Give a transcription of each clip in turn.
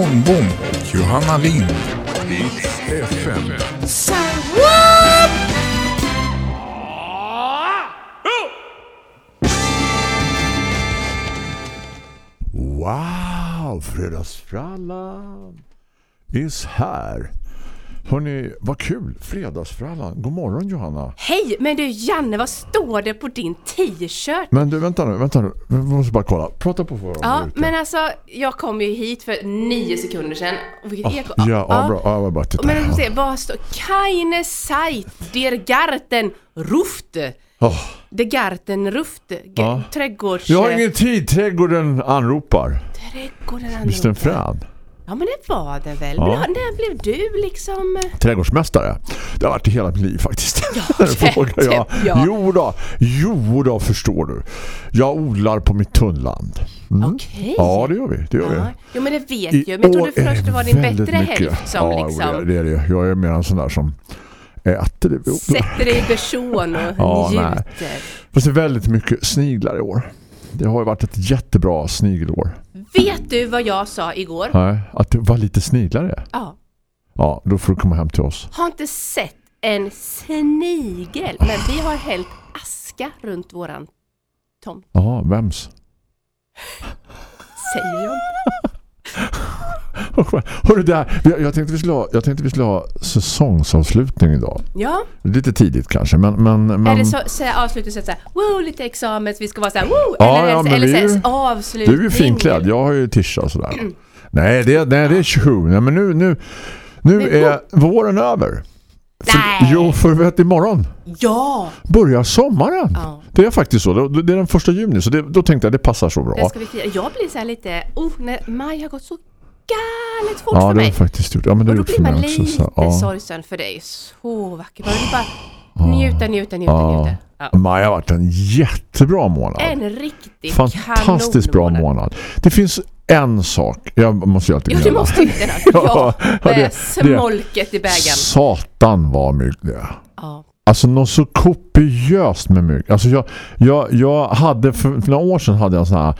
Holmbom, Johanna Lind. Hits FM. Wow, fredagsfrallan is här. Hörrni, vad kul. Fredagsfrallan. God morgon Johanna. Hej, men du Janne, vad står det på din t-shirt? Men du, vänta nu, vänta nu. Vi måste bara kolla. Prata på för Ja, men alltså, jag kom ju hit för nio sekunder sedan. Vilket eko. Ja, ja, bra. Ja, jag bara titta. Men du får se, vad står Keine Zeit, der Garten Ruft. Åh, Der Garten Ruft. G- Ja. Trädgårds... jag har ingen tid. Trädgården anropar. Trädgården Visst är den frän? Ja, men det var det väl. Ja. Men när blev du liksom... Trädgårdsmästare. Det har varit i hela mitt liv faktiskt. Ja, frågar jag. ja. Jo då, jo då förstår du. Jag odlar på mitt tunnland. Mm. Okej. Ja, det gör vi. Det gör vi. Ja, jo, men det vet I jag. Men jag trodde först det var din bättre mycket. hälft som ja, liksom det är det. Jag är mer en sån där som äter det vi odlar. sätter dig i person och Ja, njuter. nej. Fast det är väldigt mycket sniglar i år. Det har ju varit ett jättebra snigelår. Vet du vad jag sa igår? Nej, att det var lite sniglar det. Ja. Ja, då får du komma hem till oss. Har inte sett en snigel, men vi har hällt aska runt våran tomt, Ja, vems? säger jag. Hörru där, jag, tänkte vi skulle ha, jag tänkte vi skulle ha säsongsavslutning idag. Ja, Lite tidigt kanske, men... men, men eller så säger avslutningsvis såhär, wow, lite examens, vi ska vara såhär, wow, Ja, eller, ja, eller, är eller så här, avslutning. du är ju finklädd, jag har ju tisha och sådär. Nej, det, nej, det är 27. Nej, men nu, nu, nu Men- är våren över. För, Nej. Jo, för vet imorgon Ja, börjar sommaren. Ja. Det är faktiskt så. Det det är den första juni, så det, då tänkte jag det passar så bra. det ska vi fira. Jag blir så här lite, oh, när maj har gått så galet fort Ja, för det har mig. jag faktiskt gjort. Ja, men det Och har då blir man mig lite Så, ja. sorgsen för dig. Så vackert. Man vill bara njuta, njuta, njuta, Ja. njuta. Ja. Maj har varit en jättebra månad. En riktig Fantastiskt bra månad. Det finns en sak. Jag måste ju alltid Ja, du måste ju det. Ja, Ja, ja, det- smolket i bägaren. Satan var mygg det. Ja. Alltså något så kopiöst med mygg. Alltså jag, jag, jag hade för, för några år sedan hade jag en sån här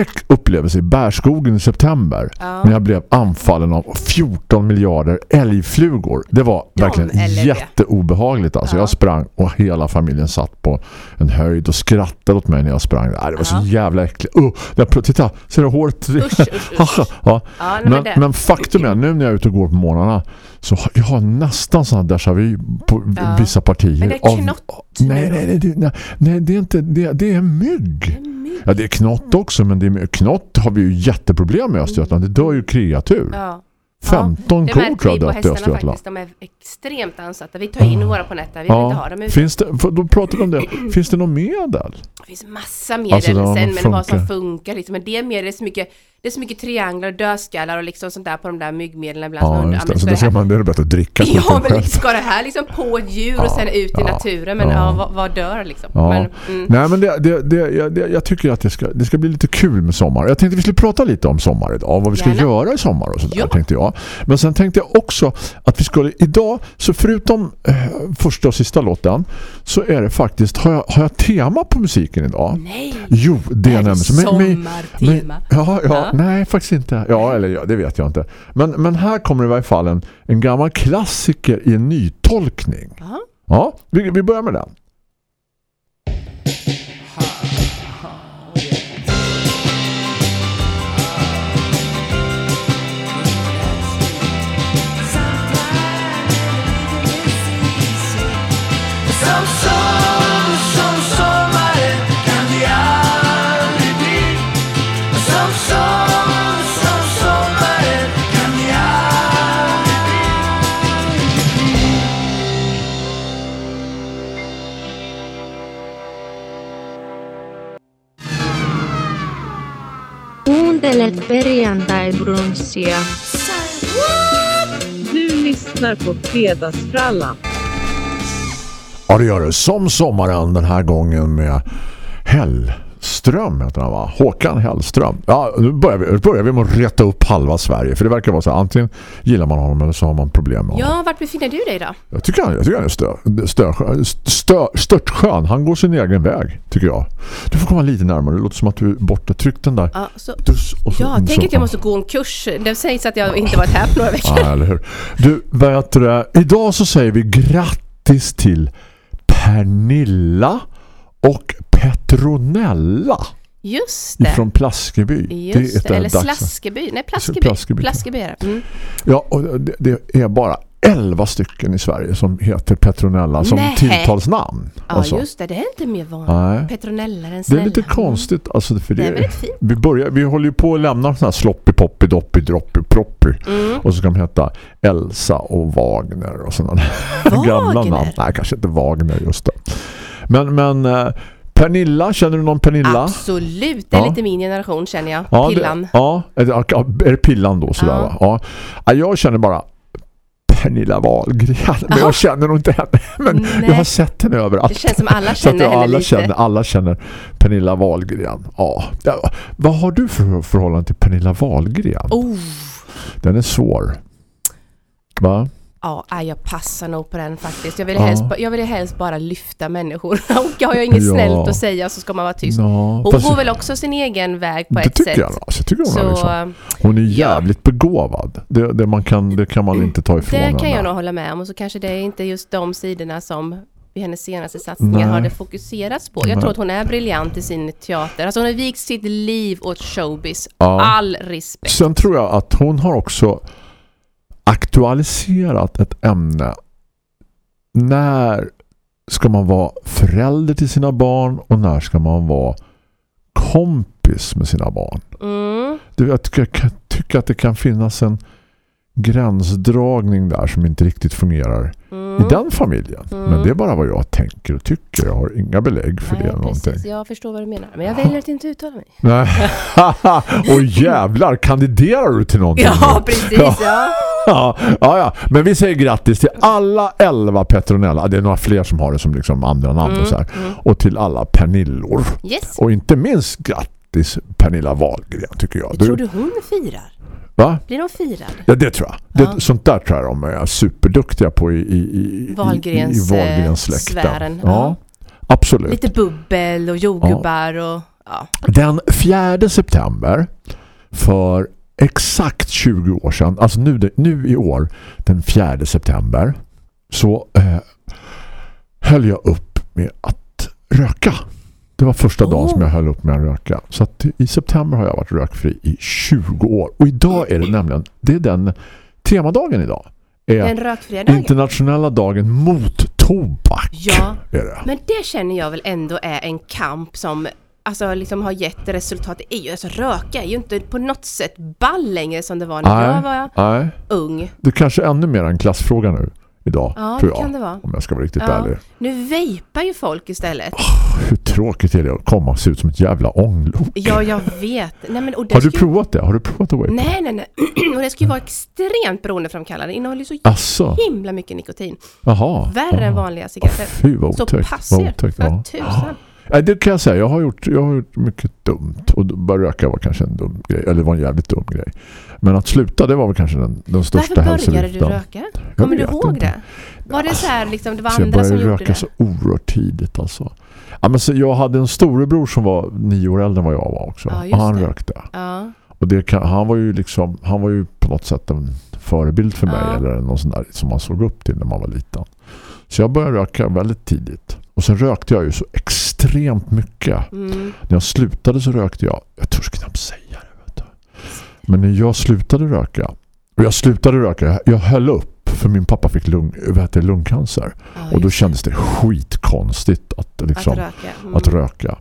otäck upplevelse i Bärskogen i september. Ja. När jag blev anfallen av 14 miljarder älgflugor. Det var verkligen LFG. jätteobehagligt. Alltså Ja. jag sprang och hela familjen satt på en höjd och skrattade åt mig när jag sprang. Nej, det var så Ja. jävla äckligt. Uh, titta, ser du håret? Usch, usch, usch. ja. Men Men, men faktum är, nu när jag är ute och går på morgnarna så jag har nästan sån déjà vu på Ja. vissa partier. Men det är knott nej, nu nej, nej, det, nej, nej, det är inte det, det är mygg. Ja, det är knott också, men det är, knott har vi ju jätteproblem med Östergötland. Det dör ju kreatur. Ja. 15 Det kor tror jag dött i hästarna Östergötland. faktiskt. De är extremt ansatta. Vi tar in våra på nätet. Vi vill inte ha dem ute. finns det, då pratar vi om det. Finns det något medel? Det finns massa medel Alltså, sen, men vad som funkar. funkar liksom. Men det är mer, det är så mycket, det är så mycket trianglar och dödskallar och liksom sånt där på de där myggmedlen ibland. Ja, just det. Så det här- man, det är bättre att dricka Ja, men ska det här liksom på ett djur och sen ut i ja, naturen? Men ja. ja, vad, vad dör liksom? Ja. Men, mm. Nej men det, det, det, jag, jag tycker att det ska, det ska bli lite kul med sommar. Jag tänkte vi skulle prata lite om sommar idag. Vad vi ska Gärna. göra i sommar och sådär Ja. tänkte jag. Men sen tänkte jag också att vi skulle idag, så förutom eh, första och sista låten så är det faktiskt, har jag, har jag tema på musiken idag? Nej! Jo, det är nämligen sommartema? Ja, ja, Ja. nej faktiskt inte. Ja, eller ja, det vet jag inte. Men, men här kommer det i varje fall en, en gammal klassiker i en nytolkning. Ja. Ja, vi, vi börjar med den. Perjantai-brunssia. Du lyssnar på Fredagsfrallan. Ja, det gör det. Som sommaren den här gången med Hell Hellström heter han va? Håkan Hellström. Ja, nu börjar vi, börjar vi med att reta upp halva Sverige. För det verkar vara så här, antingen gillar man honom eller så har man problem med honom. Ja, vart befinner du dig då? Jag tycker han, jag tycker han är stö, stö, stö, störtskön. Han går sin egen väg, tycker jag. Du får komma lite närmare. Det låter som att du är borta. Tryck den där. Ja, så, Dus, och så- ja så- tänk att jag måste gå en kurs. Det sägs att jag inte varit här på några veckor. Ja, eller hur? Du, vet du? Idag så säger vi grattis till Pernilla och Petronella Just det. ifrån Plaskeby. Just det. Eller Slaskeby. Nej, Plaskeby. Plaskeby. Plaskeby är det. Mm. Ja, och det, det är bara 11 stycken i Sverige som heter Petronella som Nej. tilltalsnamn. Ja, Alltså, just det. Det är inte mer vanligt. Nej. Petronella, den Det snälla. är lite konstigt alltså för det, Det är väldigt fint. vi börjar vi håller ju på att lämna såna här sloppy poppy doppy droppy proppy Mm. och så ska de heta Elsa och Wagner och sådana gamla Wagner? namn. Nej, kanske inte Wagner just det. Men men eh, Pernilla, känner du någon Pernilla? Absolut. Det är Ja. lite min generation känner jag. Ja, Pillan. Det, ja, är det, Pillan då sådär Ja. va? Ja. ja. Jag känner bara Pernilla Wahlgren. Men Ja. jag känner nog inte henne. Men Nej. jag har sett henne överallt. Det känns som alla känner jag- henne alla lite. känner, alla känner Pernilla Wahlgren. Ja. ja. Vad har du för förhållande till Pernilla Wahlgren? Oh. Den är svår. Va? Ja, jag passar nog på den faktiskt. Jag vill, Ja. helst, jag vill helst bara lyfta människor. Och har jag inget Ja. snällt att säga så ska man vara tyst. Nå, Hon går väl också sin egen väg på ett tycker sätt. jag. Alltså, tycker hon, Så liksom, hon är jävligt begåvad. Det, det, man kan, det kan man inte ta ifrån det henne. kan jag nog hålla med om. Och så kanske det är inte just de sidorna som vid hennes senaste satsningar Nej. har det fokuserats på. Jag Nej. tror att hon är briljant i sin teater. Alltså hon har vikt sitt liv åt showbiz. Ja. All respekt. Sen tror jag att hon har också aktualiserat ett ämne. När ska man vara förälder till sina barn och när ska man vara kompis med sina barn? Mm. Jag tycker, jag tycka att det kan finnas en gränsdragning där som inte riktigt fungerar Mm. i den familjen. Mm. Men det är bara vad jag tänker och tycker. Jag har inga belägg för Nej, det eller någonting. precis. Jag förstår vad du menar. Men jag väljer att inte uttala mig. Nej. och jävlar, kandiderar du till någonting? Ja, precis. Ja. Ja. Ja, ja, ja. Men vi säger grattis till alla 11 Petronella. Det är några fler som har det som liksom andra namn och så här. mm. Och till alla Pernillor. Yes. Och inte minst grattis Pernilla Wahlgren tycker jag. Tror du hon firar? Va? Blir hon firad? Ja, det tror jag. Det, Ja. Sånt där tror jag de är superduktiga på i, i, i, Wahlgrens, i, i Wahlgrens eh, släkten. Ja, Ja. absolut. Lite bubbel och jordgubbar och ja. Den 4 september för exakt 20 år sedan, alltså nu, nu i år, den 4 september, så eh, höll jag upp med att röka. Det var första dagen Oh. som jag höll upp med att röka. Så att i september har jag varit rökfri i 20 år. Och idag är det nämligen, det är den temadagen idag. Är Den rökfria dagen. internationella dagen mot tobak. Ja, det. men det känner jag väl ändå är en kamp som alltså liksom har gett resultat. Det är ju, alltså röka är ju inte på något sätt ball längre som det var när jag var nej. ung. Det är kanske ännu mer en klassfråga nu idag, Ja, tror jag. kan det vara. Om jag ska vara riktigt Ja. ärlig. Nu vejpar ju folk istället. Hur tråkigt är det att komma och se ut som ett jävla ånglok? Ja, jag vet. Nej, men, och det Har du provat det? Har du provat att vape? Nej, nej, nej. Och det ska ju vara extremt beroendeframkallande. Det innehåller ju så Asså? himla mycket nikotin. Jaha. Värre än Jaha. vanliga cigaretter. Fy vad Så otäckt. pass Vad er. otäckt, ja. tusan. Nej, det kan jag säga. Jag har gjort, jag har gjort mycket dumt. Och börja röka var kanske en dum grej. Eller var en jävligt dum grej. Men att sluta, det var väl kanske den, den största Varför började du hälsovikten. röka? Kommer du ihåg inte. det? Var det så här liksom, det var Så jag andra som började gjorde röka det? så oerhört tidigt alltså. Ja, men så jag hade en storebror som var nio år äldre än vad jag var också. Ja, och han det. rökte. Ja. Och det han var ju liksom han var ju på något sätt en förebild för mig Ja. eller någon sån där som man såg upp till när man var liten. Så jag började röka väldigt tidigt. Och sen rökte jag ju så extremt mycket. Mm. När jag slutade så rökte jag, jag törs knappt säga det. Vet du. Men när jag slutade röka, och jag slutade röka, jag, höll upp för min pappa fick lung, heter det, lungcancer. Ja, och då kändes det skitkonstigt att, liksom, att röka. Mm. att röka.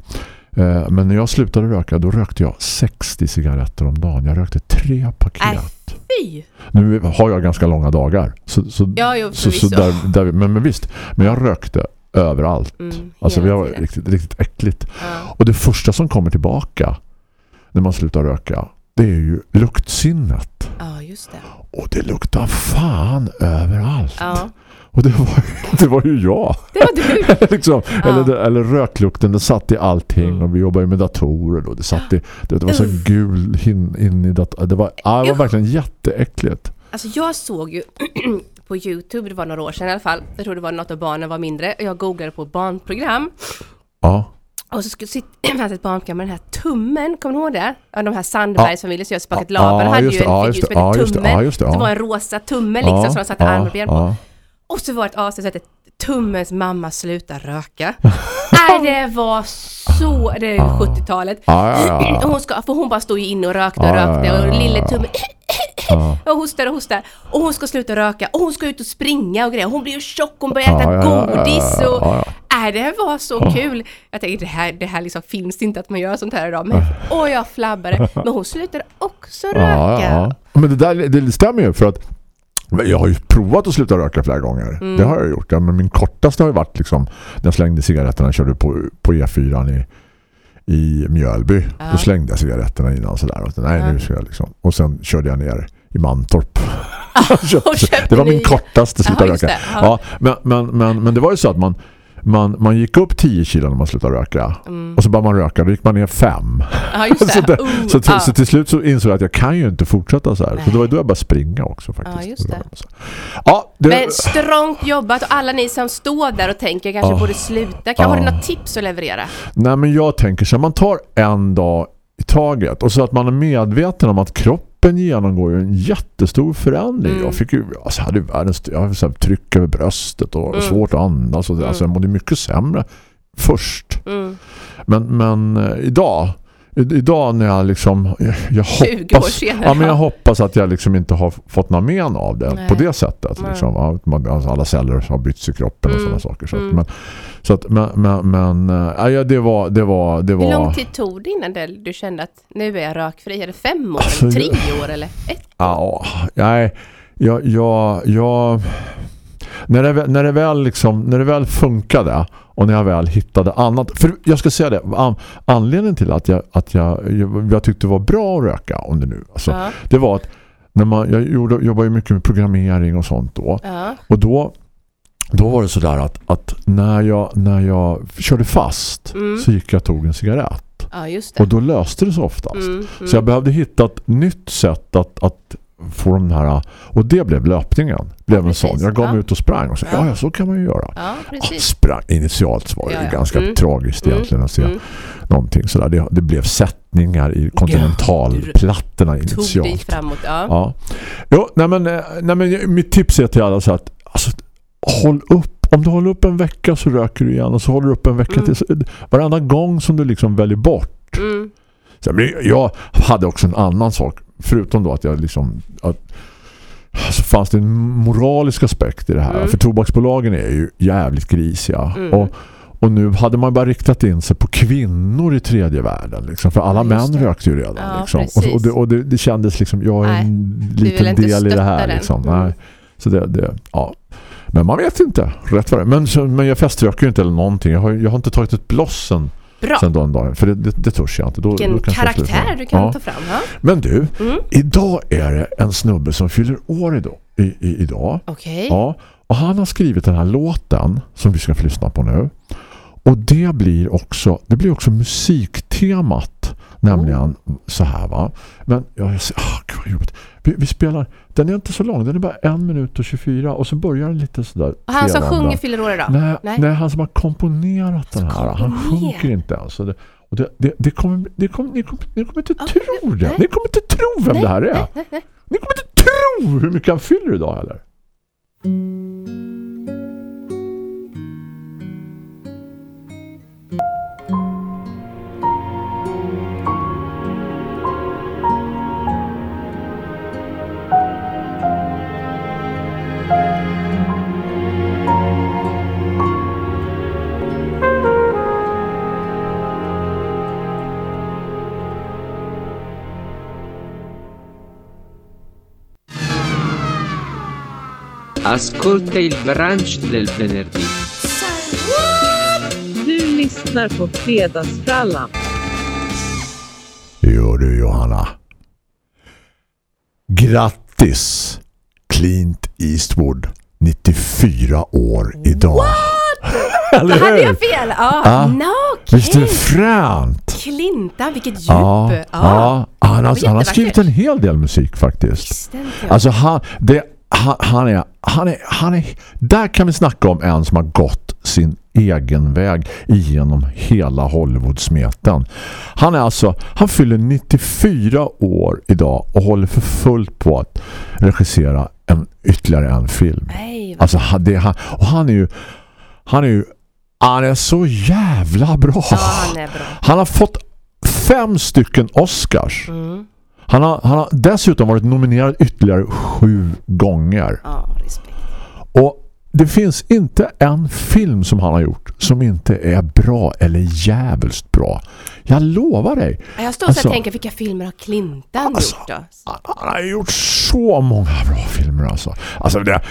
Eh, Men när jag slutade röka då rökte jag 60 cigaretter om dagen. Jag rökte tre paket. Äh, fy! Nu har jag ganska långa dagar. Så, så, Ja, jo, så, så där, där, men, men visst, men jag rökte överallt. Mm, Alltså det var tiden. riktigt, riktigt äckligt. Ja. Och det första som kommer tillbaka när man slutar röka det är ju luktsinnet. ja, just det. Och det luktar fan överallt. Ja. Och det var, det var ju jag. Det var du. liksom, Ja. eller, eller röklukten, det satt i allting Mm. och vi jobbar ju med datorer då. Det satt i, det, det var så gul in, in i datorn. Det var, det var verkligen jätteäckligt. Alltså jag såg ju på Youtube, det var några år sedan i alla fall, jag tror det var något av barnen var mindre, och jag googlade på barnprogram. Ja. Och så skulle fanns ett barnprogram med den här tummen, kommer ni ihåg det? Ja, de här Sandbergs familjer som gör spakat Ja, laban hade just ju en ja, figur just som det, ja, hette Tummen. ja, det, ja. Var en rosa tumme liksom som de satte arm och ben på. ja. Och så var det ett avsnitt som hette Tummens mamma slutar röka. Nej, det var så, det är ju 70-talet. Ja, ja, ja, ja. Och hon ska, för hon bara stod ju inne och rökte och ja, rökte och lille Ja. och hostar och hostar. Och hon ska sluta röka och hon ska ut och springa och grejer. Hon blir ju tjock, hon börjar äta godis och... Nej, det var så kul. Jag tänkte, det här, det här liksom finns det inte att man gör sånt här idag. Men åh, jag flabbade. Men hon slutade också röka. Men det där det stämmer ju för att jag har ju provat att sluta röka flera gånger. Mm. Det har jag gjort. Ja, men min kortaste har ju varit liksom när jag slängde cigaretterna körde på, på E4 i, i Mjölby. Ja. Då slängde jag cigaretterna innan sådär. Och, så, nej, Ja. nu ska jag liksom. och sen körde jag ner i Mantorp. köpte det var min kortaste sluta röka. Ja, men, men, men, men det var ju så att man, man, man gick upp 10 kilo när man slutade röka. Och så började man röka. Då gick man ner 5. Ja, just det. så, Uh, så, till, ja. så till slut så insåg jag att jag kan ju inte fortsätta så här. Så Nej. det var då jag började springa också faktiskt. Ja, just det. Ja, det, Men strångt jobbat och alla ni som står där och tänker kanske Ja. borde sluta. Kan Ja. har du något tips att leverera? nej men jag tänker så här, man tar en dag i taget och så att man är medveten om att kroppen genomgår ju en jättestor förändring. Mm. Jag fick ju, alltså, hade världens, jag hade så här, tryck över bröstet och Mm. svårt att andas och. Alltså jag mådde mycket sämre först. Mm. Men, men eh, idag idag när jag liksom jag, jag 20 år hoppas ja, men jag ja. hoppas att jag liksom inte har fått någon men av det Nej. på det sättet liksom, alltså alla celler har bytts i kroppen och Mm. sådana saker så att, Mm. men, så att, men, men, men äh, ja, det var det var, det Hur var lång tid tog det innan det, du kände att nu är jag rökfri? Är det fem år, Alltså, tre år eller ett? Ja, nej, jag, jag, jag när, det, när, det väl liksom, när det väl funkade och när jag väl hittade annat för jag ska säga det, an, anledningen till att jag, att jag, jag, jag tyckte det var bra att röka om det nu, alltså, Ja. det var att när man, jag gjorde, jobbade ju mycket med programmering och sånt då Ja. och då då var det sådär att, att när, jag, när jag körde fast Mm. så gick jag och tog en cigarett ja, och då löste det sig oftast Mm, mm. så jag behövde hitta ett nytt sätt att, att få de här och det blev löpningen. Blev Ja, en sån. Jag gav mig Ja. ut och sprang och så, Ja. ja. så kan man ju göra. Ja, precis. sprang. Initialt var det ganska Mm. tragiskt Mm. egentligen att se Mm. någonting sådär. Det, det blev sättningar i kontinentalplattorna Tog dig initialt. framåt, ja. Ja. Jo, nej men, eh, nej men mitt tips är till alla så att alltså, håll upp. Om du håller upp en vecka så röker du igen och så håller du upp en vecka Mm. till. Varenda gång som du liksom väljer bort Mm. så, jag hade också en annan sak. Förutom då att jag liksom... Att, så fanns det en moralisk aspekt i det här. Mm. För tobaksbolagen är ju jävligt grisiga. Mm. Och, och nu hade man bara riktat in sig på kvinnor i tredje världen. Liksom, för alla Ja, män det. rökte ju redan. Ja, liksom. och, och, det, och det, det kändes liksom, jag är Nej, en vill liten del i det här. Liksom. Mm. Nej. Så det, det, ja. Men man vet inte, rätt vad det men, så, men jag feströker ju inte eller någonting. Jag har, jag har inte tagit ett blossen Bra. sen den dagen. För det, det, det törs jag inte. Då, Vilken då karaktär du kan Ja. ta fram. Ja. Men du, Mm. idag är det en snubbe som fyller år idag. I, i, idag. Okej. Ja, och han har skrivit den här låten som vi ska lyssna på nu. Och det blir också det blir också musiktemat nämligen så här va. Men ja, jag ser, ah, gud vad jobbigt. Vi, vi spelar, den är inte så lång, den är bara en minut och 24 och så börjar den lite sådär. Och han som sjunger fyller år idag? Nej, Nej. nej. han som har komponerat den här. Han sjunker inte ens. Det, och det, det, det kommer, det kommer, ni, kommer, ni kommer inte Ja, tro det. Ni kommer inte tro vem Nej, det här är. nej. Ni kommer inte tro hur mycket han fyller idag eller? Ascolta il brunch del venerdì. Du lyssnar på Fredagsfrallan. Jo du Johanna. Grattis Clint Eastwood 94 år idag. Eller Då hade jag fel. Ja, Ja. no, Visst är det fränt? Clintan, vilket djup. Ja, ja. Han, har, han har skrivit en hel del musik faktiskt. Alltså han, det, han, han, är, han, är, han är... Där kan vi snacka om en som har gått sin egen väg igenom hela Hollywood-smeten. Han är alltså, han fyller 94 år idag och håller för fullt på att regissera en, ytterligare en film. Nej. Alltså det, han, och han är ju han är ju han är så jävla bra. Ja, han är bra. Han har fått fem stycken Oscars. Mm. Han har, han har dessutom varit nominerad ytterligare sju gånger. Ja, respekt. Och det finns inte en film som han har gjort som inte är bra eller jävligt bra. Jag lovar dig. Ja, Jag står Alltså- och tänker, vilka filmer har Clintan Alltså, gjort då? Han, har gjort så många bra filmer alltså. Alltså, det,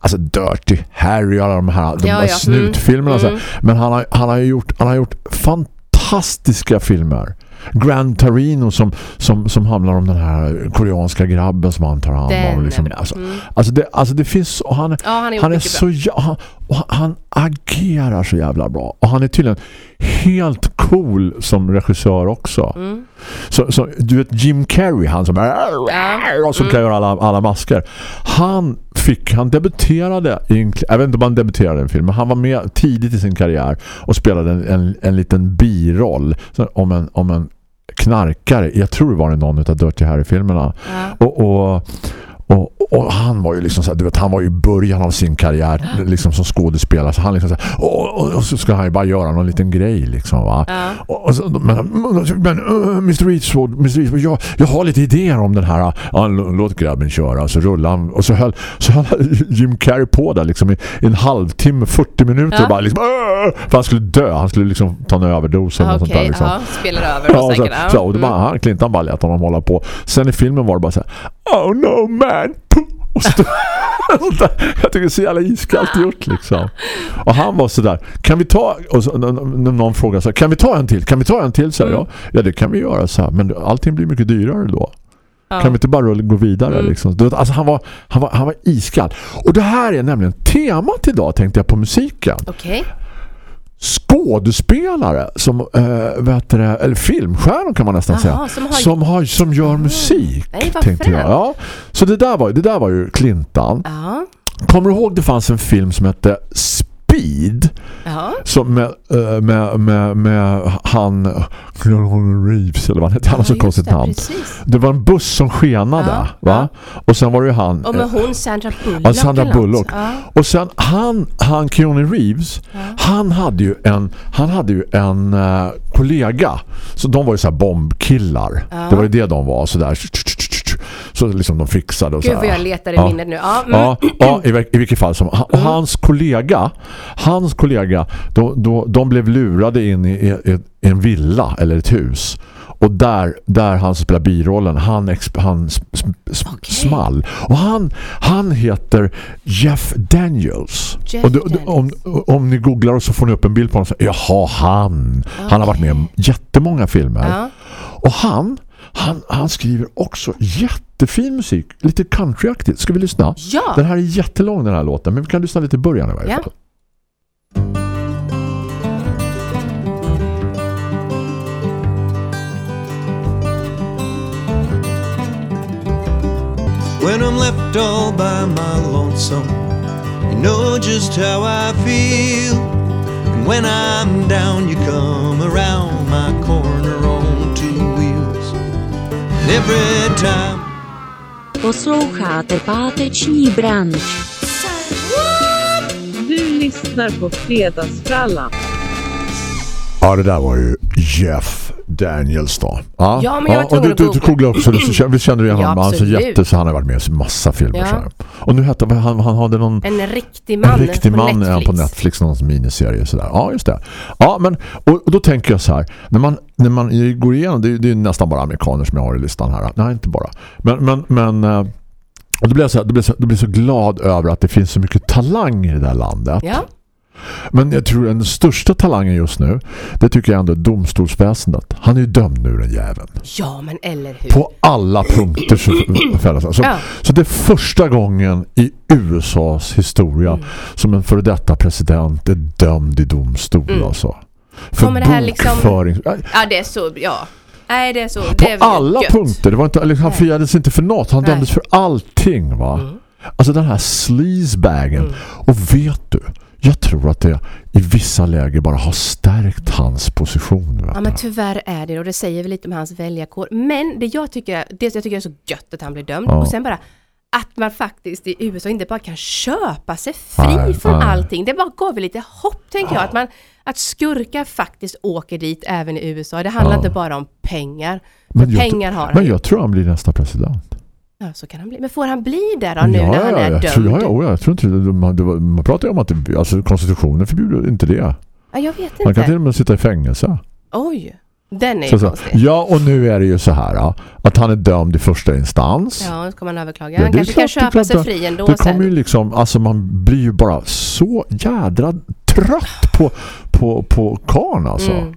alltså Dirty Harry och alla de här, de Ja, här ja. Mm. snutfilmerna. Mm. Alltså. Men han har, han, har gjort, han har gjort fantastiska filmer. Grand Torino som, som, som handlar om den här koreanska grabben som han tar hand Den om. är Liksom. bra. Alltså, Mm. alltså, det, alltså det finns och han, Ja, han gjort han är så han, och han agerar så jävla bra. Och han är tydligen helt cool som regissör också. Mm. Så, så, du vet Jim Carrey, han som är och som Mm. kan göra alla, alla masker. Han fick, han debuterade i jag vet inte om han debuterade i en film, men han var med tidigt i sin karriär och spelade en, en, en liten biroll om, en, om en knarkare. Jag tror det var det någon av Dirty Harry-filmerna. Ja. Och, och, och, och han var ju liksom så här, du vet, han var ju i början av sin karriär liksom som skådespelare så han liksom så här, och, och, och så ska han ju bara göra någon liten grej liksom va. Ja. Och, och så, men, men uh, Mr. Eastwood, Mr. Eastwood jag, jag har lite idéer om den här ja, låt grabben köra så rullar han och så höll, så höll Jim Carrey på där liksom i, i en halvtimme, 40 minuter Ja. och bara liksom, "Åh!" för han skulle dö, han skulle liksom ta en överdos Ja, något sånt där liksom. ja, spelar över Ja, då och så, säkert. ja. så, och det bara, Mm. han, Clinton bara lät honom hålla på. Sen i filmen var det bara så här, oh no man, Puh! och där. Jag tycker det är så jävla iskallt gjort liksom. Och han var så där, kan vi ta, och så, någon frågar så här, kan vi ta en till? Kan vi ta en till? Så här, Mm. ja, ja, det kan vi göra så här, men allting blir mycket dyrare då. Ja. Kan vi inte bara gå vidare Mm. liksom? Du vet, alltså han var, han, var, han var iskall. Och det här är nämligen temat idag tänkte jag på musiken Okej. Skådespelare som äh, vet det, eller filmstjärnor kan man nästan Jaha, säga som har- som, har, som gör musik Nej, vad tänkte jag. Ja. Så det där, var, det där var ju Clintan. Ja. Kommer du ihåg det fanns en film som hette Speed Ja. som med, eh, med, med, med han Reeves eller vad heter. Han har så konstigt det, namn. Precis. Det var en buss som skenade Ja, va? Och sen var det ju han Och med eh, hon Sandra Bullock. Ja, Sandra. Bullock. Ja. Och sen han, han Keanu Reeves, han hade ju en, han hade ju en eh, kollega. Så de var ju så här bombkillar. Ja. Det var ju det de var så där. Så liksom de fixade och Gud vad jag letar i Ja. minnet nu. Ja, mm. Ja, ja i, i vilket fall som och hans kollega hans kollega då, då, de blev lurade in i, i, i en villa eller ett hus och där, där han spelar birollen han, han Okej. small och han, han heter Jeff Daniels Jeff och du, du, om, om ni googlar och så får ni upp en bild på honom så, jaha han han har varit med i jättemånga filmer Ja. och han, han, han skriver också jättefin musik. Lite countryaktigt. Ska vi lyssna? Ja. Den här är jättelång den här låten. Men vi kan lyssna lite i början i varje Ja. fall. When I'm left all by my lonesome, you know just how I feel. And when I'm down, you come around every time Posloucháte páteční branč. Du lyssnar på Fredagsfrallan. Ja, det där var ju Jeff Daniels då. Ja, Ja, men jag var och du, du, du googlade också. Du känner, känner igen Ja, honom? Han är så jätte så han har varit med i massa filmer. Ja. så här. Och nu hette han, han hade någon En riktig man, en riktig på, man Netflix. är han på Netflix någon miniserie sådär. Ja, just det. Ja, men och, och då tänker jag så här, när man när man går igenom det, är- det är nästan bara amerikaner som jag har i listan här. Nej, inte bara. Men men men eh, och då blir jag så här, då blir jag så, då blir jag så glad över att det finns så mycket talang i det där landet. Ja. Men jag tror den största talangen just nu, det tycker jag ändå är domstolsväsendet. Han är ju dömd nu den jäveln. Ja, men eller hur? På alla punkter så. Så, Ja. så det är första gången i USAs historia Mm. som en före detta president är dömd i domstol alltså. För Kommer det här liksom- bokföring... Ja, det är så, ja. Nej, det är så. På det är väl alla gött. punkter. Det var inte, liksom, han friades inte för något. Han Nej. dömdes för allting va. Mm. Alltså den här sleazebagen. Mm. Och vet du, jag tror att det i vissa läger bara har stärkt hans position. Ja men tyvärr är det och det säger väl lite om hans väljarkår. Men det jag tycker, det jag tycker är så gött att han blir dömd Ja. och sen bara att man faktiskt i USA inte bara kan köpa sig fri Nej, från nej. allting. Det bara gav lite hopp tänker jag. Att, man, att skurkar faktiskt åker dit även i USA. Det handlar Ja. inte bara om pengar. Men pengar har han men jag tror han blir nästa president. Ja, så kan han bli. Men får han bli det då nu ja, när han ja, är jag dömd? tror, ja, ja, jag tror inte man, det var, man pratar ju om att det, alltså, konstitutionen förbjuder inte det. Ja, jag vet Man kan inte. till och med sitta i fängelse. Oj, den är Så, ju så, ja, och nu är det ju så här att han är dömd i första instans. Ja, så kan man överklaga. Ja, han kanske kan klart, är köpa sig fri ändå Det kommer ju liksom, alltså man blir ju bara så jädra trött på, på, på karn alltså. Mm.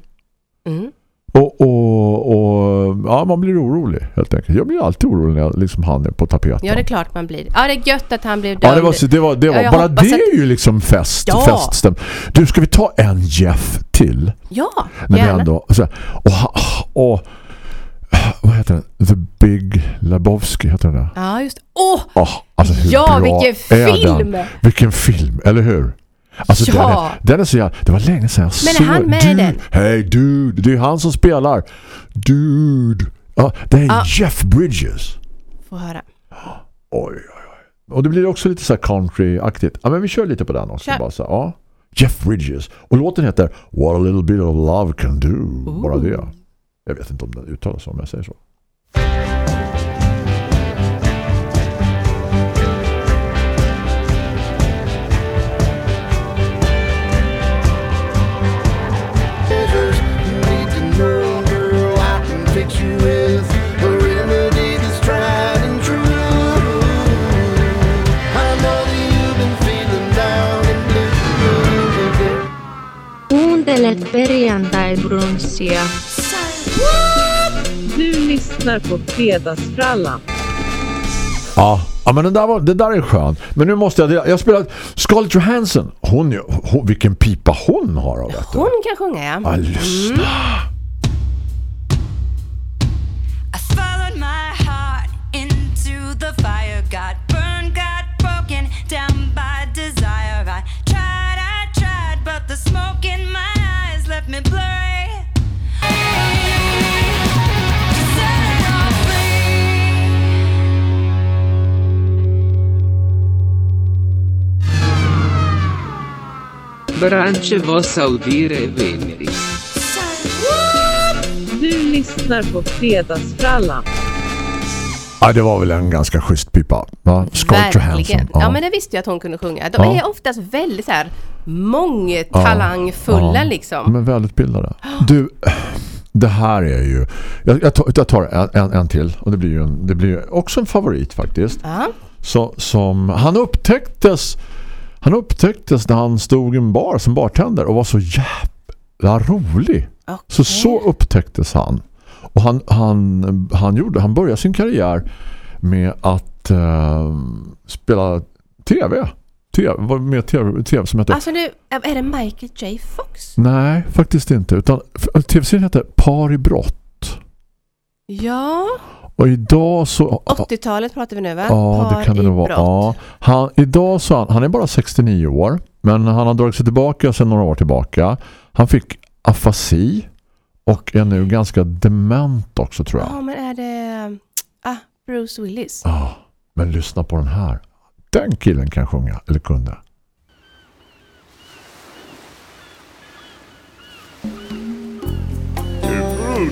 Mm. Och, och, och ja, man blir orolig helt enkelt. Jag blir alltid orolig när liksom han är på tapeten. Ja, det är klart man blir. Ja, det är gött att han blev dömd. Ja, det var, det var, det var Ja, bara det att- är ju liksom fest, Ja. feststäm. Du, ska vi ta en Jeff till? Ja, När vi gärna. ändå, så, och, och, vad heter den? The Big Lebowski heter den där. Ja, just det. Åh! Åh, alltså Ja, vilken film! Den? Vilken film, eller hur? Alltså Ja. den, är, den är så jävla, det var länge sedan jag Men är han med dude, den? Hej dude, det är han som spelar Dude ja, Det är Ja. Jeff Bridges Få höra. Oj, oj, oj. Och det blir också lite så country-aktigt. Ja, men vi kör lite på den också. Kör. Bara så ja. Jeff Bridges. Och låten heter What a little bit of love can do. Bara det. Jag vet inte om den uttalas så om jag säger så. Kuuntelet perjantai-brunssia. Du lyssnar på Fredagsfrallan. Ja, ja men den där, var, den där är skön. Men nu måste jag... Jag spelar Scarlett Johansson. Hon, hon, vilken pipa hon har. Vet du. Hon kan sjunga, ja. Ja, lyssna. I Branche vos audire veneris. Du lyssnar på Fredagsfrallan. Ja, det var väl en ganska schysst pipa. Ja, Scarlett Johansson. Verkligen. Ja. men det visste jag att hon kunde sjunga. De Ja. är oftast väldigt så här mångtalangfulla Ja, liksom. Men välutbildade. Du, det här är ju... Jag, jag tar, jag tar en, en, en till. Och det blir ju en, det blir ju också en favorit faktiskt. Ja. Så, som, han upptäcktes... Han upptäcktes när han stod i en bar som bartender och var så jävla rolig. Okej. Så så upptäcktes han. Och han, han, han, gjorde, han började sin karriär med att eh, spela tv. TV, var med tv, tv som heter Alltså nu, är det Michael J. Fox? Nej, faktiskt inte. Utan tv-serien heter Par i brott. Ja, Och idag så... 80-talet pratar vi nu va? Ja, Par det kan det nog vara. Ja. Han, idag så han, han är bara 69 år. Men han har dragit sig tillbaka sedan några år tillbaka. Han fick afasi och är nu ganska dement också tror jag. Ja, men är det... Ah, Bruce Willis. Ja, men lyssna på den här. Den killen kan sjunga, eller kunde.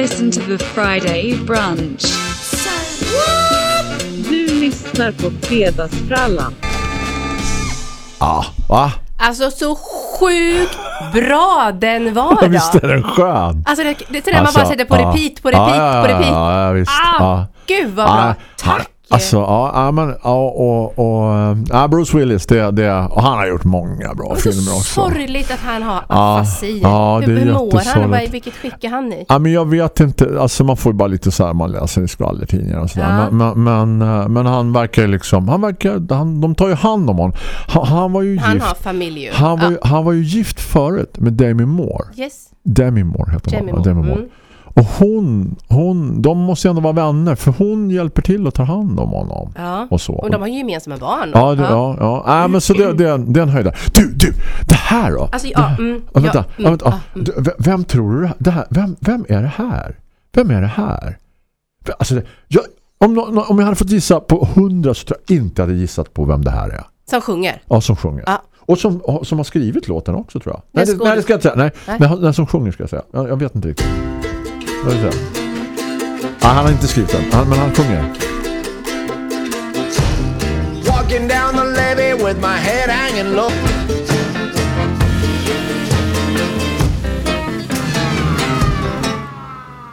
listen to the Friday brunch. Du lyssnar på Fredagsfrallan. Ja, va? Alltså så sjukt bra den var då. Visst är den skön? Alltså det, det är det man bara sätter på ja. repeat, på repeat, ja, ja, på repeat. Ja, ja, visst. Ah, ja. Gud vad bra. Ja, Tack. Alltså, ja, ja, men, ja och, och ja, Bruce Willis, det, det, och han har gjort många bra så filmer också. sorgligt att han har Ja, afasi. ja, det är hur, hur mår han? I vilket skick är han i? Ja, men jag vet inte, alltså man får ju bara lite så här, man läser i skvallertidningar och sådär. Ja. Men, men, men, eh, men han verkar ju liksom, han verkar, han, de tar ju hand om honom. Han, han var ju Han gift. har familj. Han var, Ja. ju, han var ju gift förut med Demi Moore. Yes. Demi Moore heter hon. Demi va? Moore. Demi Moore. Mm. Och hon, hon, de måste ju ändå vara vänner för hon hjälper till att ta hand om honom. Ja. Och så. Och de har ju gemensamma barn. Ja, det, ja. ja, ja. men så det, det, en- det är en höjdare. Du, du, det här då? Alltså, ja, här. mm, ja, vänta, ja, mm, ja, Vem tror du det här? Vem, vem är det här? Vem är det här? Alltså, det, jag, om, om jag hade fått gissa på hundra så tror jag inte hade gissat på vem det här är. Som sjunger. Ja, som sjunger. Ja. Och som, som har skrivit låten också tror jag. Nej, det, nej det ska jag inte säga. Nej. nej. nej som sjunger ska jag säga. Jag, jag vet inte riktigt. Vad jag säga? Ja, han har inte skrivit den, han, men han sjunger. Walking down the levee with my head hanging low.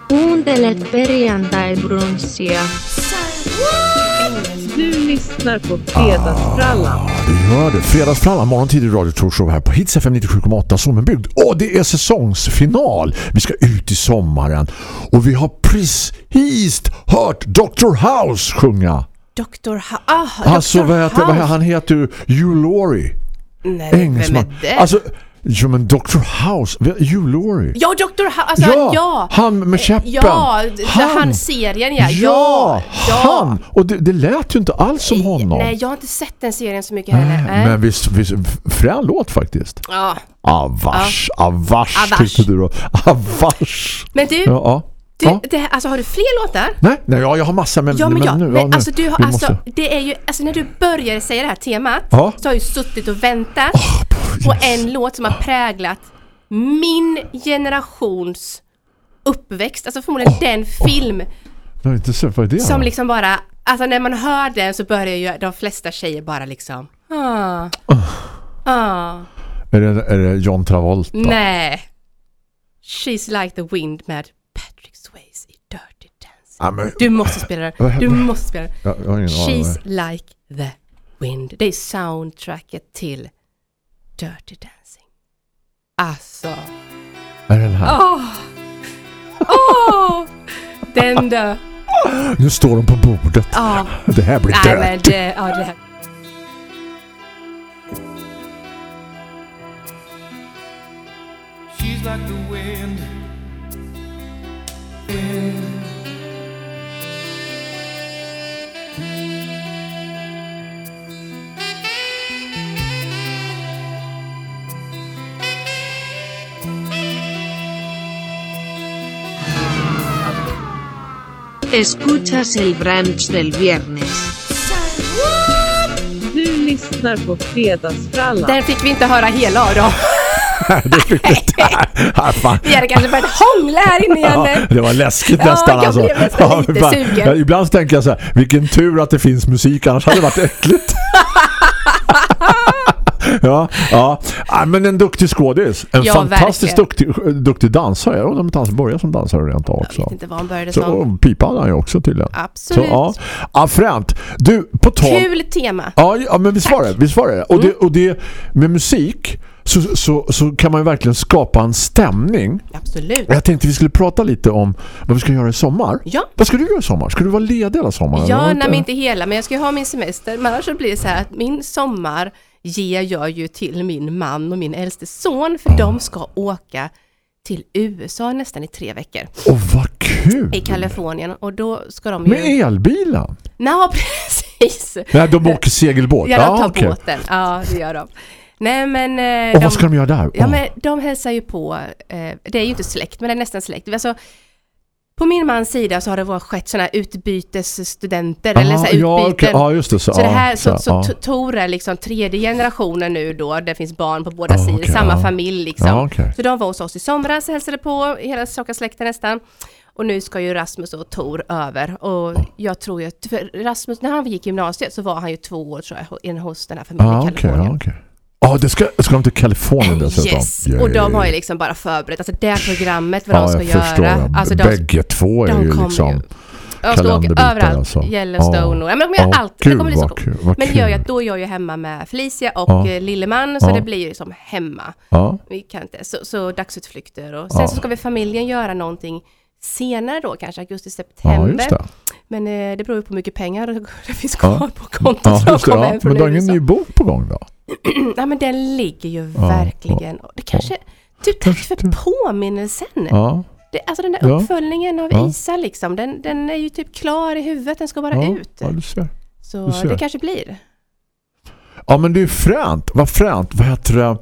Kuuntelet perjantai-brunssia. Du lyssnar på Fredagsfrallan. Det gör det. Fredagsfrallan, morgontid i Radio Talk Show här på Hits FM 97,8 Sommenbygd. Och det är säsongsfinal. Vi ska ut i sommaren. Och vi har precis hört Dr. House sjunga. Dr. Ha- ah, Alltså, Dr. vad heter, vad, House. han heter ju Hugh Laurie. Nej, vem är Engelsman. det? Alltså, jo men Dr. House, Hugh Laurie. Ja, Dr. House. Alltså, Ja, ja. han med käppen. Ja, Han. han serien, ja. Ja, ja. han! Och det, det lät ju inte alls som honom. Nej, jag har inte sett den serien så mycket heller. Nej. Men visst, visst frän låt faktiskt. Ja. Avars, avars Avars. tyckte du då. Avars. Men du, Ja, ja. du ja. det, alltså har du fler låtar? Nej, nej ja, jag har massa men, Ja men, ja, nu, men ja, nu. alltså du har alltså, måste- det är ju, alltså när du började säga det här temat Ja. så har jag ju suttit och väntat yes. På en låt som har präglat min generations uppväxt, alltså förmodligen den film har inte sett, vad det som liksom bara, alltså när man hör den så börjar ju de flesta tjejer bara liksom ah, ah, Är, det, är det John Travolta? nej. She's like the wind med Patrick Swayze i Dirty Dancing. Men, Du måste spela den, du måste spela den. She's like the wind. Det är soundtracket till Dirty Dancing. Alltså. Är den här? Åh! Åh! Den då. Nu står de på bordet. Ja. Det här blir Nej men dött. det, ja det här. She's like the wind. Escuchas el brunch del viernes. Du lyssnar på Fredagsfrallan. Den fick vi inte höra hela då. det fick vi inte. Ja, fan. Vi hade kanske börjat hångla här inne Ja, igen. det var läskigt Ja, nästan jag alltså. blev nästan lite sugen. Ja, ibland tänker jag så här, vilken tur att det finns musik, annars hade det varit äckligt. ja, ja. men en duktig skådis. En Ja, fantastiskt verkligen. duktig, duktig dansare. Jag undrar om han började som dansare rent av Jag också. vet inte vad han började Så, som. och pipa hade han ju också tydligen. Absolut. Så, ja. ja, fränt. Du, på tal... Kul tema. Ja, ja men visst var det. Visst var det. Och, Mm. det, och det med musik så, så, så kan man ju verkligen skapa en stämning. Absolut. Jag tänkte vi skulle prata lite om vad vi ska göra i sommar. Ja. Vad ska du göra i sommar? Ska du vara ledig hela sommaren? Ja, nej inte hela, men jag ska ju ha min semester. Men annars så blir det så här att min sommar ger jag ju till min man och min äldste son, för de ska åka till USA nästan i tre veckor Åh, vad kul! i Kalifornien och då ska de ju... Med elbilen? Ja, precis. Nej, de åker segelbåt. Ja, de tar okej. båten. Ja, det gör de. Nej, men... eh, Och vad ska de göra där? Ja, Åh. men de hälsar ju på, eh, det är ju inte släkt, men det är nästan släkt. Alltså, på min mans sida så har det varit skett sådana utbytesstudenter, eller så ja, utbyten. okej. ja, just det. Så, Så det här, så, så. T- Tor är liksom tredje generationen nu då, det finns barn på båda Ah, sidor, okej, samma ja. familj liksom. Ja, okej. Så de var hos oss i somras, hälsade på hela släkten nästan. Och nu ska ju Rasmus och Tor över. Och jag tror ju att, Rasmus, när han gick gymnasiet så var han ju två år tror jag, hos den här familjen i okej. Kalifornien. Ja, det ska, ska de till Kalifornien dessutom? Yes! Yay. Och de har ju liksom bara förberett, alltså det programmet, vad ja, de ska jag göra. det. Alltså de, Bägge två är ju liksom... ju. de ska åka överallt, alltså. Yellowstone och, ja, men de gör Ja, allt. Det gud, kommer bli så kul, Men det gör ju att då är jag ju hemma med Felicia och Ja. ja. Lilleman, så Ja. det blir ju som hemma. Ja, Vi kan inte, så, så dagsutflykter och sen så ska vi familjen göra någonting senare då, kanske augusti, september. Men eh, det beror ju på hur mycket pengar det finns Ja. kvar på kontot Ja, just det ja. Men du har ingen ny bok på gång då? Nej men den ligger ju Ja, verkligen. Det kanske... Du, tack för påminnelsen. Ja, Det, alltså den där Ja. uppföljningen av Ja. Isa liksom, den, den är ju typ klar i huvudet, den ska bara ja, ut. ja du ser. Så du ser. det kanske blir. Ja, men det är fränt. Vad fränt. Vad heter det?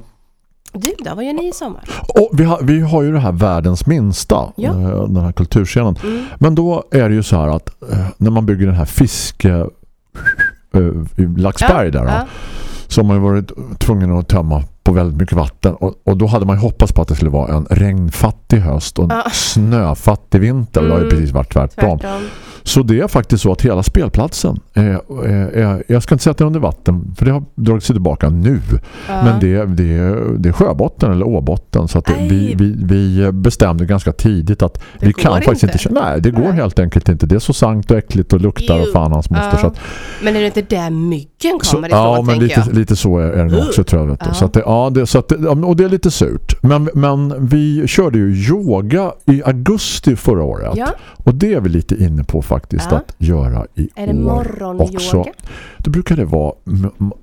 Du då, vad gör ni i sommar? Och vi, har, vi har ju det här världens minsta, Ja. eh, den här kulturscenen. Mm. Men då är det ju så här att eh, när man bygger den här fiske eh, i Laxberg där då, ja. så har man ju varit tvungen att tömma på väldigt mycket vatten och, och då hade man ju hoppats på att det skulle vara en regnfattig höst och en Ja. snöfattig vinter. Det har ju Mm. precis varit tvärtom. Tvärtom. Så det är faktiskt så att hela spelplatsen är, är, är, jag ska inte säga att det är under vatten för det har dragit sig tillbaka nu. Ja. Men det, det, är- det är sjöbotten eller åbotten så att det, vi, vi, vi bestämde ganska tidigt att Det vi kan faktiskt inte. inte köra. Nej, det går helt enkelt inte. Det är så sankt och äckligt och luktar och fan hans moster. Ja. Så att, Men är det inte där myggen kommer ifrån, ja, men lite, jag? lite så är, nog också tror jag. Ja. Så att ja, det, så att och det är lite surt. Men, men vi körde ju yoga i augusti förra året. Och det är vi lite inne på faktiskt Ja. att göra i är det år morgonyoga? också. Då brukar det vara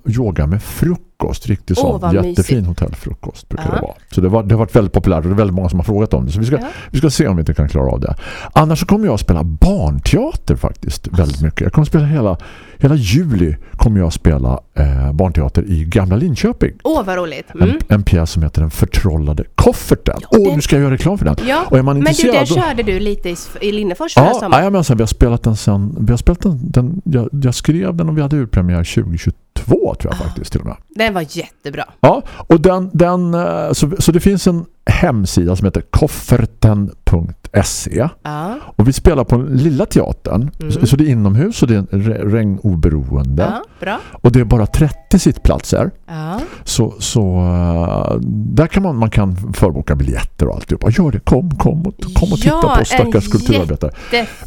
yoga med frukost. Riktigt Åh, sån vad jättefin mysigt. hotellfrukost brukar Ja. det vara. Så det, var, det har varit väldigt populärt och det är väldigt många som har frågat om det. Så vi ska, Ja. vi ska se om vi inte kan klara av det. Annars så kommer jag att spela barnteater faktiskt väldigt mycket. Jag kommer att spela hela, hela juli kommer jag att spela eh, barnteater i Gamla Linköping. Åh, vad roligt. Mm. En, en pjäs som heter Den förtrollade kofferten. Åh, den- nu ska jag göra reklam för den. Ja, Och är man men du, den då- körde du lite i, i Linnefors förra Ja, sommaren. jajamensan, vi har spelat den sen vi har spelat den, den jag, jag skrev den och vi hade urpremiär 2022 tror jag Ah. faktiskt till och med. Den var jättebra. Ja, och den, den eh, så, så det finns en hemsida som heter kofferten.se Ja, och vi spelar på den lilla teatern Mm. så, det är inomhus och det är re- regnoberoende ja bra. och det är bara 30 sittplatser Ja. så, så eh, där kan man, man kan förboka biljetter och alltihop. Gör det, kom, kom och, kom och titta Ja, på stackars kulturarbetare.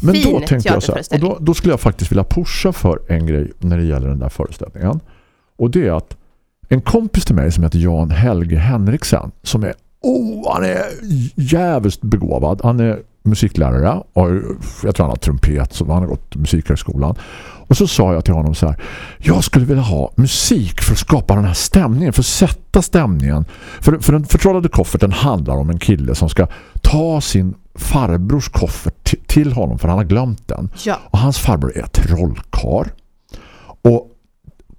Men då tänkte jag så här, och då, då skulle jag faktiskt vilja pusha för en grej när det gäller den där föreställningen. Och det är att en kompis till mig som heter Jan Helge Henriksen som är, oh, han är jävligt begåvad. Han är musiklärare och jag tror han har trumpet så han har gått musikhögskolan. Och så sa jag till honom så här, jag skulle vilja ha musik för att skapa den här stämningen, för att sätta stämningen. För, för den förtrollade kofferten handlar om en kille som ska ta sin farbrors koffert till, honom för han har glömt den. Ja. Och hans farbror är trollkar. Och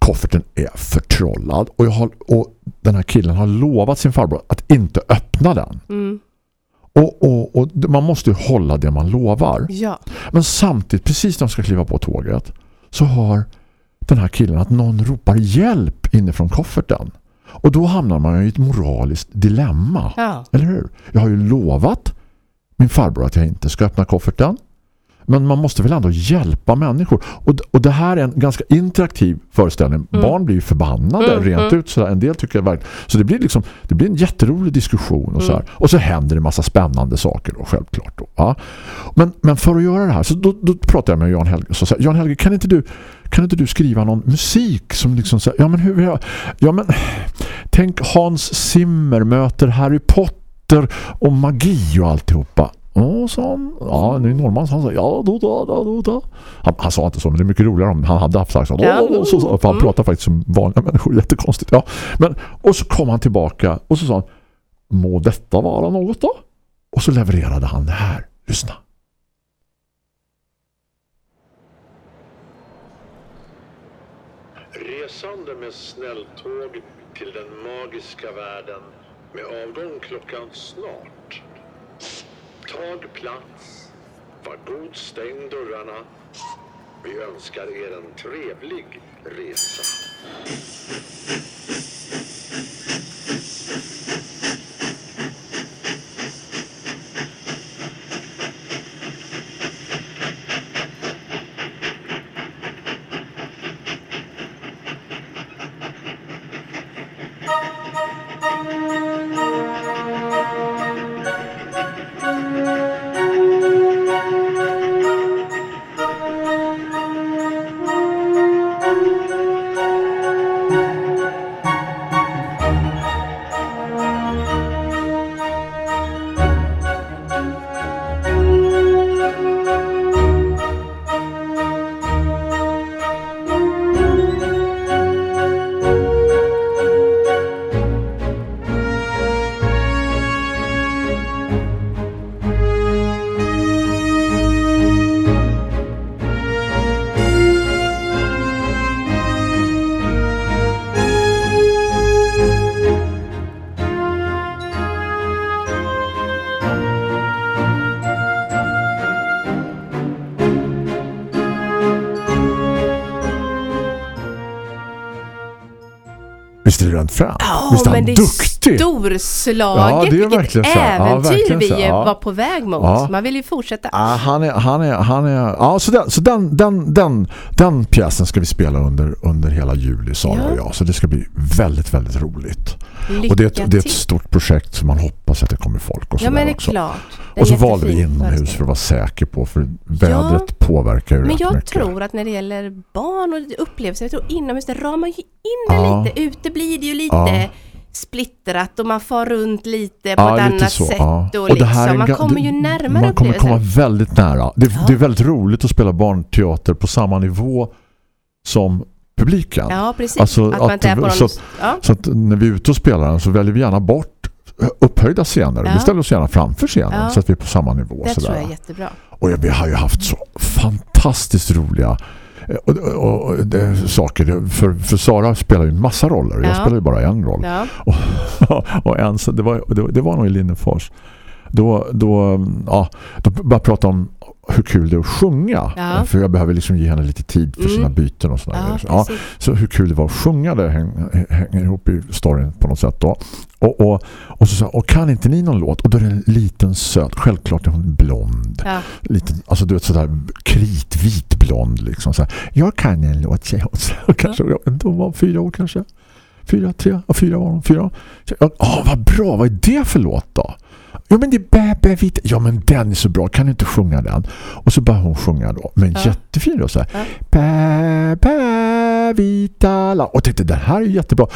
kofferten är förtrollad. Och, jag har, och den här killen har lovat sin farbror att inte öppna den. Mm. Och, och, och man måste ju hålla det man lovar. Ja. Men samtidigt, precis när de ska kliva på tåget så har den här killen att någon ropar hjälp inifrån kofferten. Och då hamnar man i ett moraliskt dilemma. Ja. Eller hur? Jag har ju lovat min farbror att jag inte ska öppna kofferten. Men man måste väl ändå hjälpa människor. Och, och det här är en ganska interaktiv föreställning. Mm. Barn blir ju förbannade Mm, rent mm. ut. Sådär. En del tycker jag verkligen. Så det blir liksom det blir en jätterolig diskussion. Och, så Mm. här. och så händer det en massa spännande saker då, självklart. Då, ja. men, men för att göra det här så då, då pratar jag med Jan Helge. Så säger Jan Helge, kan inte du kan inte du skriva någon musik som liksom säger, ja men hur jag, ja men tänk Hans Zimmer möter Harry Potter och magi och alltihopa. Och så han, ja, nu är norrman så han sa, ja, då, då, då, då, då. Han, han sa inte så, men det är mycket roligare om han hade haft sagt så. Ja. Ja, så, så, för han pratar faktiskt som vanliga människor, jättekonstigt. Ja. Men, och så kom han tillbaka och så sa han, må detta vara något då? Och så levererade han det här. Lyssna. Resande med snälltåg till den magiska världen med avgång klockan snart. Tag plats, var god stäng dörrarna. Vi önskar er en trevlig resa. Fram. Ja, Visst är han men det är duktig? Storslaget. Ja, Vilket. Ja, äventyr verkligen vi. Ja. var på väg mot. Ja. Man vill ju fortsätta. Ja, han är, han är, han är, ja, så den, så den, den, den, den pjäsen ska vi spela under, under hela juli, Sara Ja. och jag. Så det ska bli väldigt, väldigt roligt. Lycka och det är, ett, det är ett stort projekt så man hoppas att det kommer folk och Ja, så men där det är också. klart. Det är Och så valde vi inomhus för att vara säker på för vädret påverkar ju Men jag mycket. tror att när det gäller barn och upplevelser, jag tror inomhus, det ramar ju in det Ja. lite. Ute blir det ju lite Ja. Splittrat och man far runt lite på Ja, ett lite annat så, sätt. ja. Och Och liksom, man kommer ju närmare Man kommer komma väldigt nära. Det, det är väldigt roligt att spela barnteater på samma nivå som publiken. Ja, precis. Alltså, att är på någon... så, att, ja. så att när vi är ute och spelar den så väljer vi gärna bort upphöjda scener. Ja. Vi ställer oss gärna framför scenen Ja. så att vi är på samma nivå. Det sådär. tror jag är jättebra. Och vi har ju haft så fantastiskt roliga och, och, och, det, saker. För, för Sara spelar ju en massa roller. Jag Ja. spelar ju bara en roll. Ja. Och, och en, så det, var, det, det var nog i Linnefors. Då, då, ja, då bara prata om hur kul det är att sjunga. Ja. För jag behöver liksom ge henne lite tid för Mm. sina byten och sådär. Ja, ja, så hur kul det var att sjunga det hänger, hänger ihop i storyn på något sätt då. Och, och, och så sa och kan inte ni någon låt? Och då är det en liten söt, självklart är hon blond. Ja. Liten, alltså du vet sådär kritvit blond liksom så här. Jag kan en låt, säger hon. Kanske, hon var fyra år kanske. Fyra, tre, ja, fyra var hon, fyra. Ja, vad bra, vad är det för låt då? Ja men det är Bäbä vita. Ja men den är så bra, kan du inte sjunga den? Och så börjar hon sjunga då. Men Ja. jättefin då så här. Ja. Bäbä vita la. Och tänkte, det här är jättebra.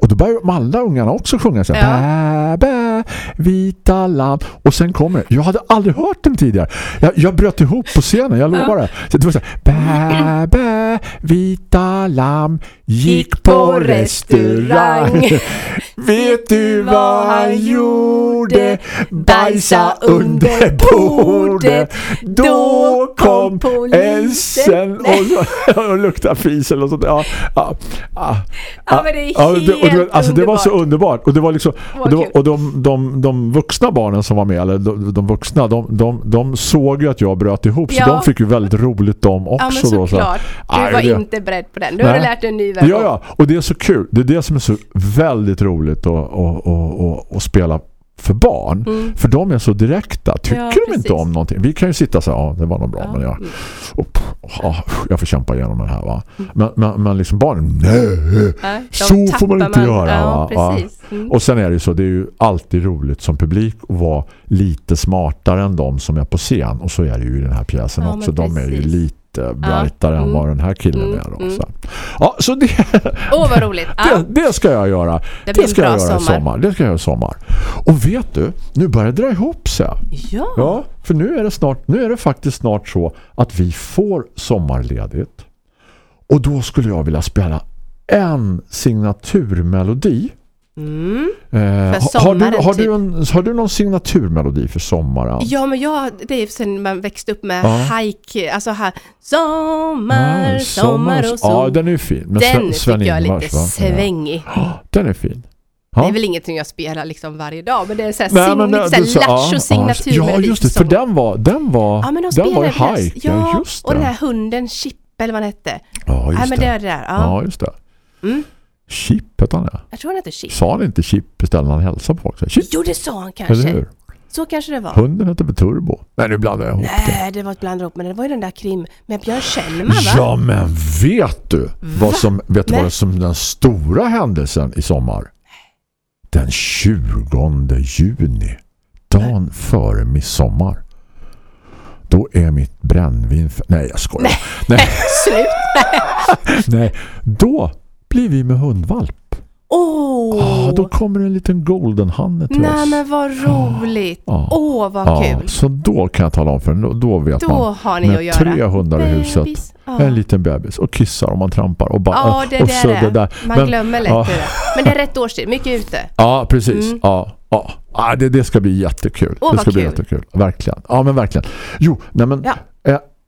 Och då börjar alla ungarna också sjunga så här. Bäbä vita lam. Och sen kommer det. Jag hade aldrig hört den tidigare. Jag, jag bröt ihop på scenen, jag lovar det. Så det var så här. Bäbä vita lam gick på restaurang. Vet du vad han gjorde? Bajsa under bordet. Då kom polisen och, och luktade fis eller sånt. Ja, ja, ja, Ja, men det är ja, och det, och helt alltså det var så underbart. Och det var liksom och, det var, och de, de, de vuxna barnen som var med eller de, de vuxna, de, de, de såg ju att jag bröt ihop. Så Ja. de fick ju väldigt roligt de också. Ja, men då, så såklart. Du var inte beredd på den. Nu har du lärt dig en ny version. Ja, ja, och det är så kul. Det är det som är så väldigt roligt att, att, att, att, spela för barn. Mm. För de är så direkta. Tycker Ja, de inte om någonting? Vi kan ju sitta så här, ja det var nog bra. Ja. Men jag, Mm. och, ja, jag får kämpa igenom det här va. Men, men, men liksom barnen, nej, de så får man inte göra. Ja, va? precis. Mm. Och sen är det ju så, det är ju alltid roligt som publik att vara lite smartare än de som är på scen. Och så är det ju i den här pjäsen Ja, också. De är ju precis. Lite brightare än mm. vad den här killen Mm, är. Då, mm. så. Ja, så det, Åh, vad roligt. Det, det ska jag göra. Det en ska jag göra sommar. sommar. Det ska jag göra i sommar. Och vet du, nu börjar det dra ihop sig. Ja. Ja, för nu är det snart nu är det faktiskt snart så att vi får sommarledigt. Och då skulle jag vilja spela en signaturmelodi. Mm. Eh, har, du, har, du typ. en, har du någon signaturmelodi för sommaren? Ja, men jag, det är sen man växte upp med Ja. hike, alltså här, sommar, Ah, sommar och sol. Ja, den är ju fin. Men den Sven- tycker jag är lite va? svängig. Ja. Den är fin. Det Ja. är väl ingenting jag spelar liksom varje dag, men det är så här, Nej, sing, men lite det- så det- här ja, lattjo. Ja, just det. För den var, den var, Ja, men de den var ju hike. Ja, Ja, just det. och den här hunden, Chip, eller vad han hette. Ja, just Nej, men det. det det där. Ja. Ja, just det. Mm. Chip hette han det. Jag tror han hette Chip. Sa han inte Chip istället när han hälsade på folk? Chip, Jo, det sa han eller kanske. hur? Så kanske det var. Hunden hette väl Turbo? Nej, nu blandar jag ihop det. Nej, det var ett blandrop, men det var ju den där krim med Björn Kjellman, va? Ja, men vet du vad som, vet du Nej. vad som den stora händelsen i sommar? Den 20 juni. Dagen före midsommar. Då är mitt brännvin... För... Nej, jag skojar. Nej. Slut! Nej. Då blir vi med hundvalp. Åh! Ah, då kommer en liten golden hanne till Nej, oss. men vad roligt! Ja. Åh, vad Ja, kul! så då kan jag tala om för då, då vet Då man. har ni med att göra. tre hundar i huset. En liten bebis och kissar om man trampar och bara Ja, det och så det. där. Man Men- glömmer lätt det där. Men det är rätt årstid, mycket ute. Ja, precis. Mm. Ja, ja. ja det, det ska bli jättekul. Åh, det ska bli kul. jättekul. Verkligen. Ja, men verkligen. Jo, nej men Ja.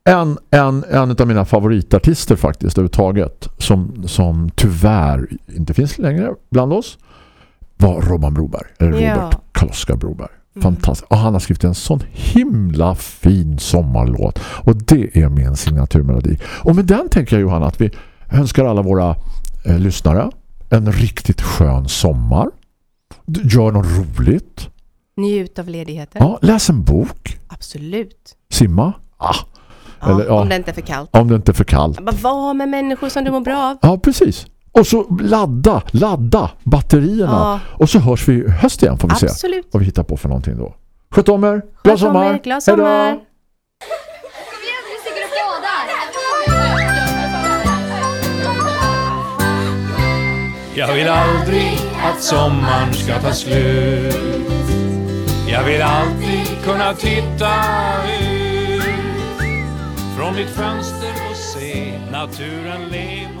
En, en, en av mina favoritartister faktiskt överhuvudtaget som, som tyvärr inte finns längre bland oss var Robban Broberg. Eller Ja. Robert Kaloska Broberg. Mm. Fantastiskt. Och han har skrivit en sån himla fin sommarlåt. Och det är min signaturmelodi. Och med den tänker jag Johanna att vi önskar alla våra eh, lyssnare en riktigt skön sommar. Gör något roligt. Njut av ledigheten. Ja, läs en bok. Absolut. Simma. Ah. Ja, Eller, ja, Om det inte är för kallt. om det inte är för kallt. Bara var med människor som du mår bra av. Ja, precis. Och så ladda, ladda batterierna. Ja. Och så hörs vi i höst igen får vi se Absolut. vad vi hittar på för någonting då. Sköt om er. Glad sommar. Glad sommar. Jag vill aldrig att sommaren ska ta slut Jag vill alltid kunna titta ut mitt fönster och se naturen le